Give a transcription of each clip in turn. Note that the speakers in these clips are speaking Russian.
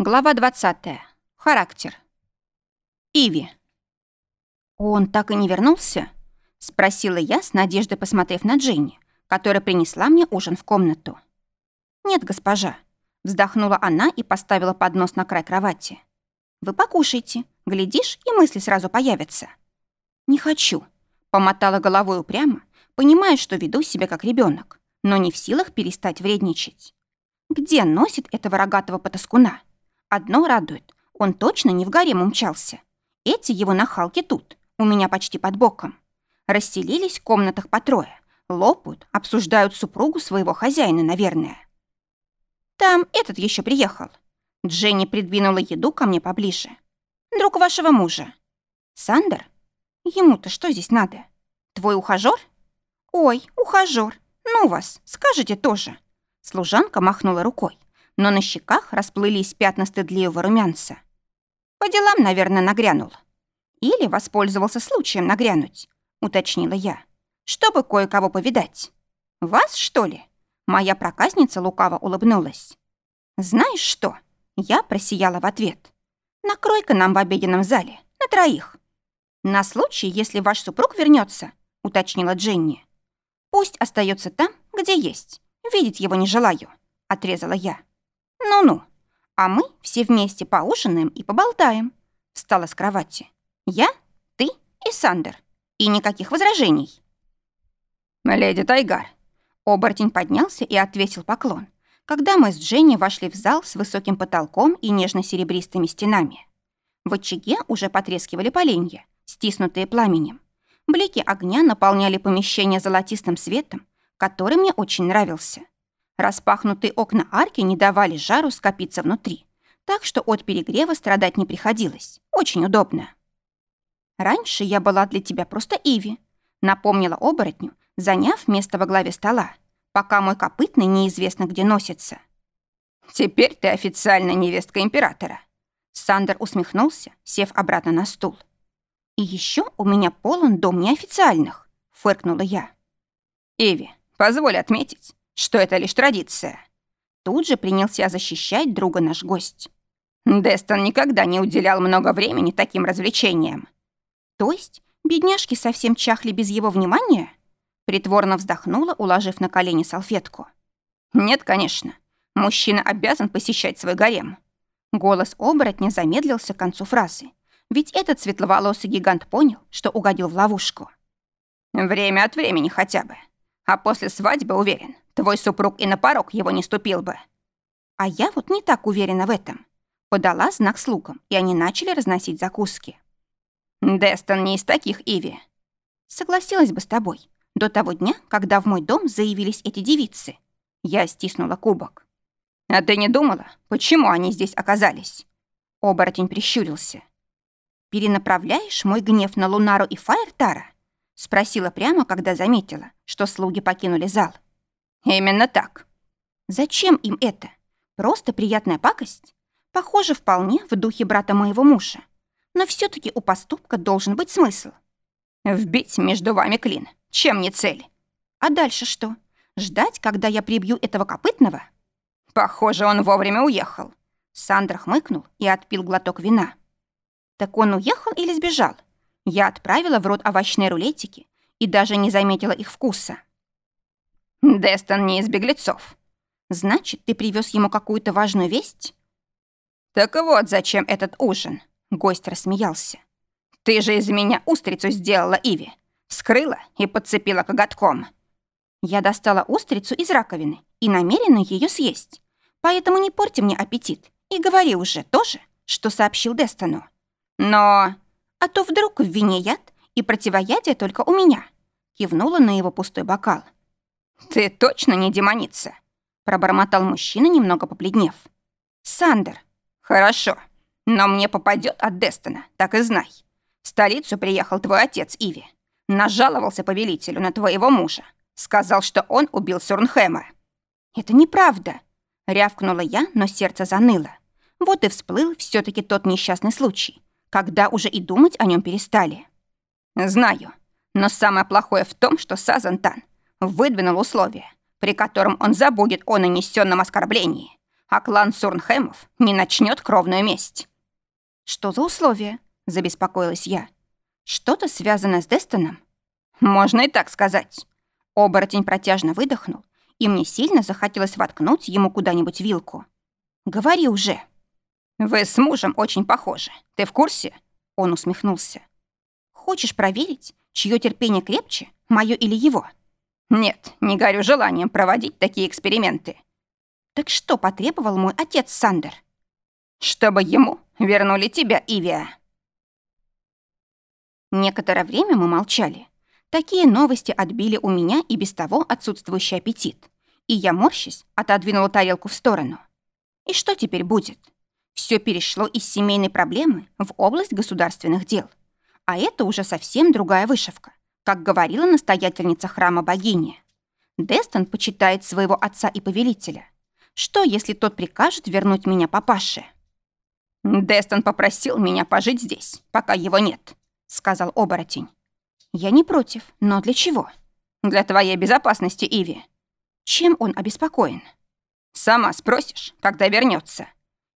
Глава 20. Характер. Иви. «Он так и не вернулся?» — спросила я с надеждой, посмотрев на Дженни, которая принесла мне ужин в комнату. «Нет, госпожа», — вздохнула она и поставила поднос на край кровати. «Вы покушайте, глядишь, и мысли сразу появятся». «Не хочу», — помотала головой упрямо, понимая, что веду себя как ребенок, но не в силах перестать вредничать. «Где носит этого рогатого потаскуна?» Одно радует, он точно не в гарем умчался. Эти его нахалки тут, у меня почти под боком. Расселились в комнатах по трое, лопают, обсуждают супругу своего хозяина, наверное. Там этот еще приехал. Дженни придвинула еду ко мне поближе. Друг вашего мужа. Сандер? Ему-то что здесь надо? Твой ухажёр? Ой, ухажёр. Ну вас, скажете тоже. Служанка махнула рукой но на щеках расплылись пятна стыдливого румянца. «По делам, наверное, нагрянул. Или воспользовался случаем нагрянуть», — уточнила я, «чтобы кое-кого повидать. Вас, что ли?» Моя проказница лукаво улыбнулась. «Знаешь что?» Я просияла в ответ. «Накрой-ка нам в обеденном зале, на троих». «На случай, если ваш супруг вернется, уточнила Дженни. «Пусть остается там, где есть. Видеть его не желаю», — отрезала я. «Ну-ну, а мы все вместе поужинаем и поболтаем», — встала с кровати. «Я, ты и Сандер. И никаких возражений». «Леди Тайгар». Оборотень поднялся и отвесил поклон, когда мы с Дженни вошли в зал с высоким потолком и нежно-серебристыми стенами. В очаге уже потрескивали поленья, стиснутые пламенем. Блики огня наполняли помещение золотистым светом, который мне очень нравился. Распахнутые окна арки не давали жару скопиться внутри, так что от перегрева страдать не приходилось. Очень удобно. «Раньше я была для тебя просто Иви», — напомнила оборотню, заняв место во главе стола, пока мой копытный неизвестно где носится. «Теперь ты официально невестка императора». Сандер усмехнулся, сев обратно на стул. «И еще у меня полон дом неофициальных», — фыркнула я. «Иви, позволь отметить, что это лишь традиция. Тут же принялся защищать друга наш гость. Дестон никогда не уделял много времени таким развлечениям. То есть бедняжки совсем чахли без его внимания? Притворно вздохнула, уложив на колени салфетку. Нет, конечно. Мужчина обязан посещать свой гарем. Голос оборотня замедлился к концу фразы. Ведь этот светловолосый гигант понял, что угодил в ловушку. Время от времени хотя бы. А после свадьбы, уверен, твой супруг и на порог его не ступил бы. А я вот не так уверена в этом. Подала знак слугам, и они начали разносить закуски. Дестон не из таких, Иви. Согласилась бы с тобой. До того дня, когда в мой дом заявились эти девицы. Я стиснула кубок. А ты не думала, почему они здесь оказались? Оборотень прищурился. Перенаправляешь мой гнев на Лунару и Фаертара? Спросила прямо, когда заметила, что слуги покинули зал. Именно так. Зачем им это? Просто приятная пакость? Похоже, вполне в духе брата моего мужа. Но все таки у поступка должен быть смысл. Вбить между вами клин. Чем не цель? А дальше что? Ждать, когда я прибью этого копытного? Похоже, он вовремя уехал. Сандра хмыкнул и отпил глоток вина. Так он уехал или сбежал? Я отправила в рот овощные рулетики и даже не заметила их вкуса. «Дестон не из беглецов». «Значит, ты привез ему какую-то важную весть?» «Так вот зачем этот ужин», — гость рассмеялся. «Ты же из меня устрицу сделала, Иви. Вскрыла и подцепила коготком». Я достала устрицу из раковины и намерена ее съесть. Поэтому не порти мне аппетит и говори уже тоже, что сообщил Дестону. Но... А то вдруг в вине яд, и противоядие только у меня. Кивнула на его пустой бокал. «Ты точно не демоница?» Пробормотал мужчина, немного побледнев. «Сандер». «Хорошо, но мне попадет от Дестона, так и знай. В столицу приехал твой отец Иви. Нажаловался повелителю на твоего мужа. Сказал, что он убил Сюрнхэма». «Это неправда», — рявкнула я, но сердце заныло. Вот и всплыл все таки тот несчастный случай когда уже и думать о нем перестали. Знаю, но самое плохое в том, что Сазантан выдвинул условие, при котором он забудет о нанесенном оскорблении, а клан Сурнхэмов не начнет кровную месть. Что за условия? Забеспокоилась я. Что-то связано с Дестоном? Можно и так сказать. Оборотень протяжно выдохнул, и мне сильно захотелось воткнуть ему куда-нибудь вилку. Говори уже. Вы с мужем очень похожи. Ты в курсе? Он усмехнулся. Хочешь проверить, чье терпение крепче, мое или его? Нет, не горю желанием проводить такие эксперименты. Так что потребовал мой отец Сандер? Чтобы ему вернули тебя, Ивия. Некоторое время мы молчали. Такие новости отбили у меня и без того отсутствующий аппетит. И я, морщись, отодвинула тарелку в сторону. И что теперь будет? Все перешло из семейной проблемы в область государственных дел. А это уже совсем другая вышивка, как говорила настоятельница храма богини. Дестон почитает своего отца и повелителя. Что, если тот прикажет вернуть меня папаше? «Дестон попросил меня пожить здесь, пока его нет», — сказал оборотень. «Я не против, но для чего?» «Для твоей безопасности, Иви». «Чем он обеспокоен?» «Сама спросишь, когда вернется.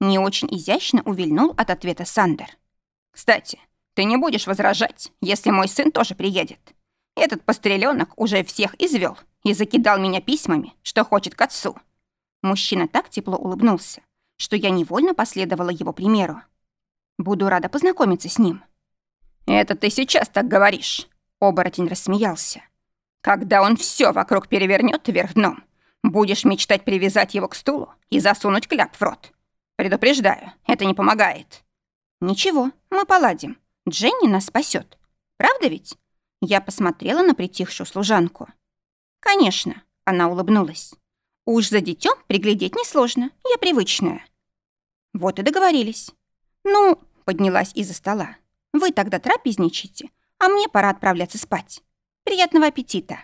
Не очень изящно увильнул от ответа Сандер. «Кстати, ты не будешь возражать, если мой сын тоже приедет. Этот постреленок уже всех извел и закидал меня письмами, что хочет к отцу. Мужчина так тепло улыбнулся, что я невольно последовала его примеру. Буду рада познакомиться с ним. «Это ты сейчас так говоришь», — оборотень рассмеялся. «Когда он все вокруг перевернет вверх дном, будешь мечтать привязать его к стулу и засунуть кляп в рот. Предупреждаю, это не помогает». «Ничего, мы поладим. Дженни нас спасет. Правда ведь?» Я посмотрела на притихшую служанку. «Конечно», — она улыбнулась. Уж за детем приглядеть несложно, я привычная. Вот и договорились. Ну, поднялась из-за стола. Вы тогда трапезничайте, а мне пора отправляться спать. Приятного аппетита.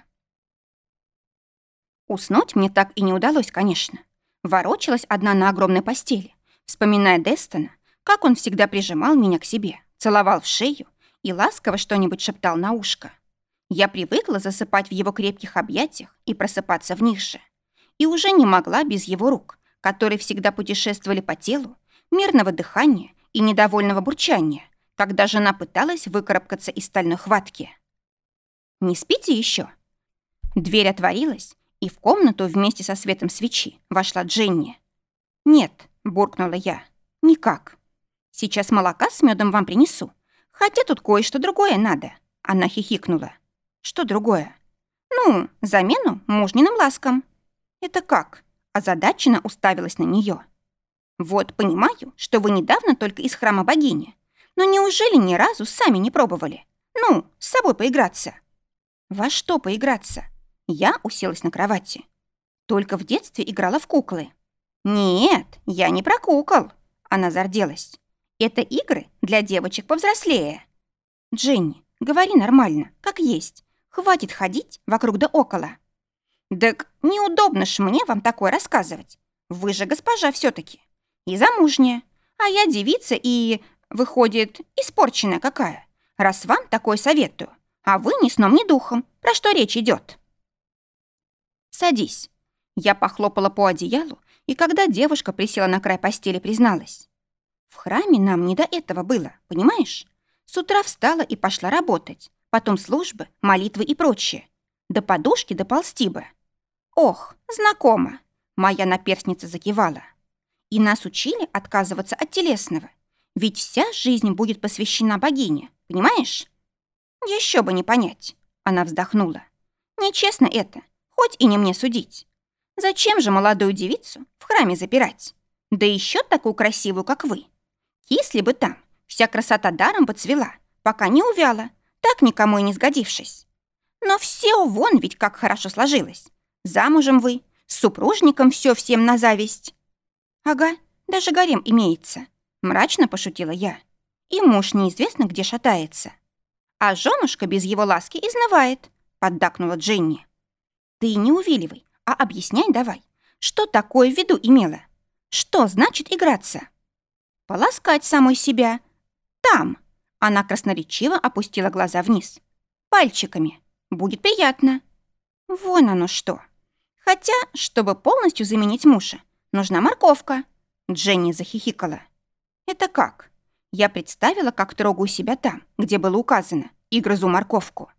Уснуть мне так и не удалось, конечно. Ворочалась одна на огромной постели, вспоминая Дестона, как он всегда прижимал меня к себе, целовал в шею и ласково что-нибудь шептал на ушко. Я привыкла засыпать в его крепких объятиях и просыпаться в них же и уже не могла без его рук, которые всегда путешествовали по телу, мирного дыхания и недовольного бурчания, когда жена пыталась выкарабкаться из стальной хватки. «Не спите еще?» Дверь отворилась, и в комнату вместе со светом свечи вошла Дженни. «Нет», — буркнула я, — «никак. Сейчас молока с медом вам принесу, хотя тут кое-что другое надо». Она хихикнула. «Что другое?» «Ну, замену мужниным ласкам». «Это как?» Озадаченно уставилась на нее. «Вот понимаю, что вы недавно только из храма богини. Но неужели ни разу сами не пробовали? Ну, с собой поиграться?» «Во что поиграться?» Я уселась на кровати. Только в детстве играла в куклы. «Нет, я не про кукол», — она зарделась. «Это игры для девочек повзрослее». «Дженни, говори нормально, как есть. Хватит ходить вокруг да около». «Так неудобно ж мне вам такое рассказывать. Вы же госпожа все таки И замужняя. А я девица и, выходит, испорченная какая. Раз вам такое советую. А вы ни сном, ни духом. Про что речь идет? «Садись». Я похлопала по одеялу, и когда девушка присела на край постели, призналась. «В храме нам не до этого было, понимаешь? С утра встала и пошла работать, потом службы, молитвы и прочее. До подушки доползти бы. «Ох, знакомо!» — моя наперстница закивала. «И нас учили отказываться от телесного, ведь вся жизнь будет посвящена богине, понимаешь?» «Еще бы не понять!» — она вздохнула. «Нечестно это, хоть и не мне судить. Зачем же молодую девицу в храме запирать? Да еще такую красивую, как вы. Если бы там вся красота даром поцвела, пока не увяла, так никому и не сгодившись. Но все вон ведь как хорошо сложилось. Замужем вы, с супружником все всем на зависть. Ага, даже гарем имеется, мрачно пошутила я. И муж неизвестно где шатается. А женушка без его ласки изнывает, поддакнула Дженни. Ты не увиливай, а объясняй давай, что такое в виду имела? Что значит играться? Поласкать самой себя. Там. Она красноречиво опустила глаза вниз. Пальчиками. Будет приятно. Вон оно что. Хотя, чтобы полностью заменить мужа, нужна морковка». Дженни захихикала. «Это как?» Я представила, как трогаю себя там, где было указано, и грызу морковку.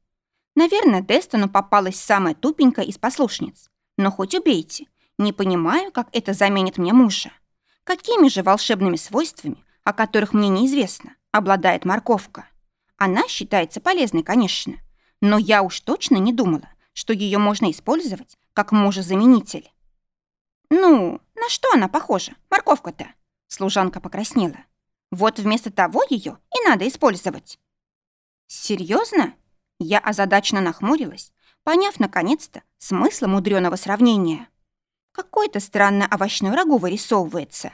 Наверное, Дестону попалась самая тупенькая из послушниц. Но хоть убейте. Не понимаю, как это заменит мне мужа. Какими же волшебными свойствами, о которых мне неизвестно, обладает морковка? Она считается полезной, конечно, но я уж точно не думала, что ее можно использовать как мужа-заменитель. «Ну, на что она похожа, морковка-то?» Служанка покраснела. «Вот вместо того ее и надо использовать». «Серьезно?» Я озадаченно нахмурилась, поняв, наконец-то, смысл мудреного сравнения. Какой-то странно овощной рагу вырисовывается.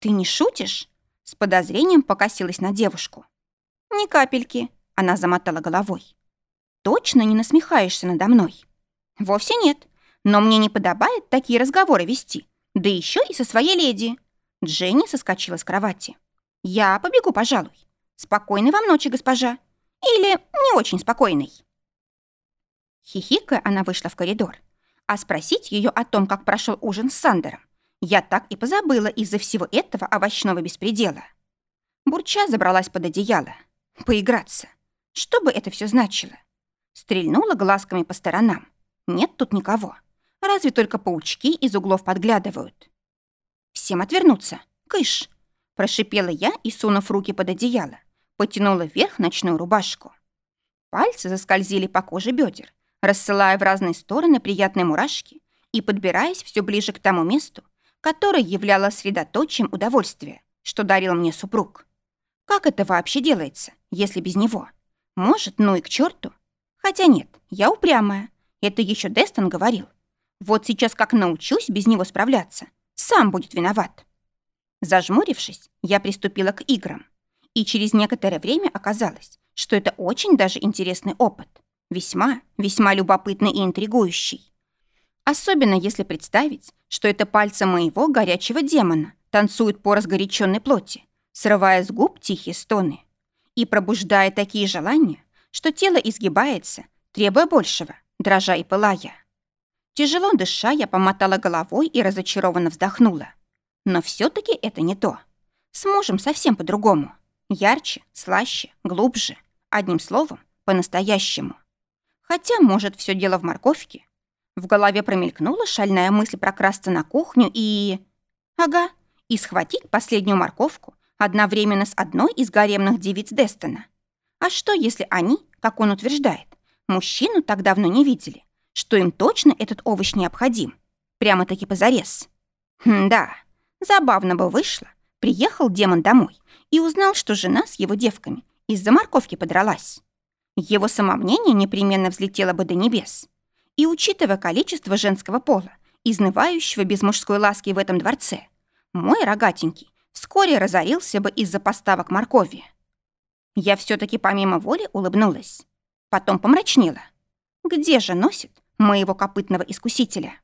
«Ты не шутишь?» С подозрением покосилась на девушку. «Ни капельки», — она замотала головой. «Точно не насмехаешься надо мной?» «Вовсе нет. Но мне не подобает такие разговоры вести. Да еще и со своей леди». Дженни соскочила с кровати. «Я побегу, пожалуй. Спокойной вам ночи, госпожа. Или не очень спокойной». Хихикая, она вышла в коридор. А спросить ее о том, как прошел ужин с Сандером, я так и позабыла из-за всего этого овощного беспредела. Бурча забралась под одеяло. Поиграться. Что бы это все значило? Стрельнула глазками по сторонам. Нет тут никого. Разве только паучки из углов подглядывают. Всем отвернуться. Кыш. Прошипела я и, сунув руки под одеяло, потянула вверх ночную рубашку. Пальцы заскользили по коже бедер, рассылая в разные стороны приятные мурашки и подбираясь все ближе к тому месту, которое являлось средоточием удовольствия, что дарил мне супруг. Как это вообще делается, если без него? Может, ну и к черту? Хотя нет, я упрямая. Это еще Дестон говорил. Вот сейчас как научусь без него справляться, сам будет виноват. Зажмурившись, я приступила к играм. И через некоторое время оказалось, что это очень даже интересный опыт. Весьма, весьма любопытный и интригующий. Особенно если представить, что это пальцы моего горячего демона танцуют по разгоряченной плоти, срывая с губ тихие стоны и пробуждая такие желания, что тело изгибается, требуя большего, дрожа и пылая. Тяжело дыша, я помотала головой и разочарованно вздохнула. Но все таки это не то. С мужем совсем по-другому. Ярче, слаще, глубже. Одним словом, по-настоящему. Хотя, может, все дело в морковке. В голове промелькнула шальная мысль прокрасться на кухню и... Ага, и схватить последнюю морковку одновременно с одной из гаремных девиц Дестона. А что, если они, как он утверждает, мужчину так давно не видели, что им точно этот овощ необходим? Прямо-таки позарез. Хм, да, забавно бы вышло. Приехал демон домой и узнал, что жена с его девками из-за морковки подралась. Его самомнение непременно взлетело бы до небес. И учитывая количество женского пола, изнывающего без мужской ласки в этом дворце, мой рогатенький вскоре разорился бы из-за поставок моркови. Я все таки помимо воли улыбнулась. Потом помрачнела. Где же носит моего копытного искусителя?